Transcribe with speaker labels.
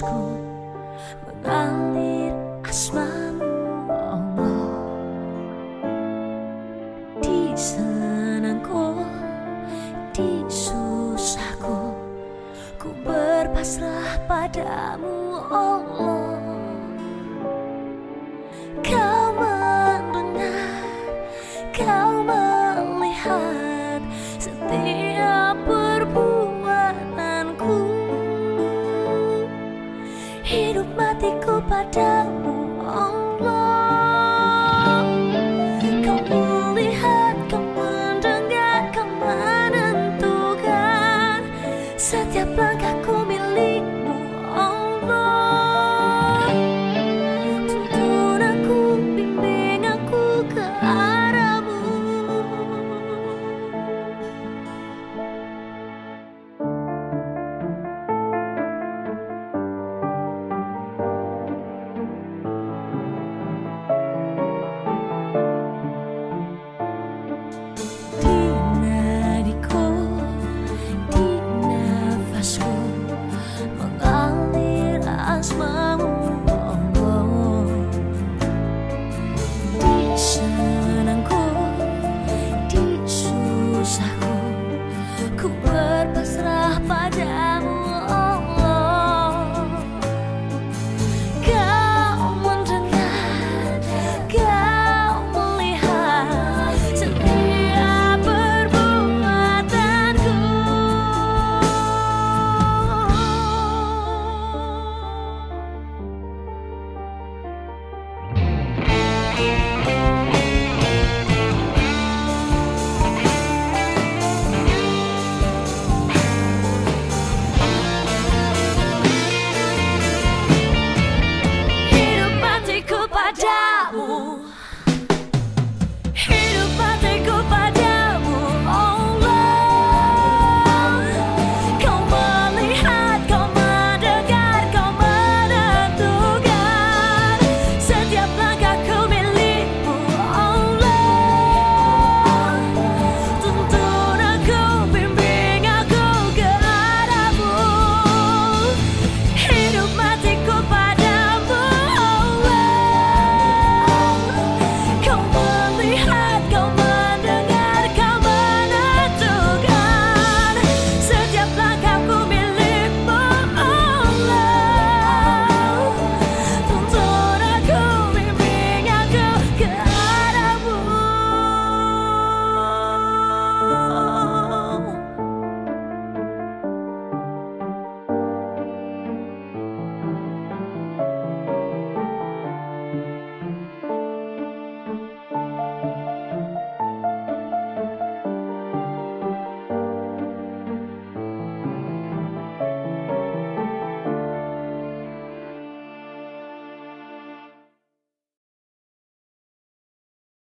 Speaker 1: nafasku mengalir asmamu Allah. Di senangku di susahku ku berpasrah padamu Allah. kepadamu Allah.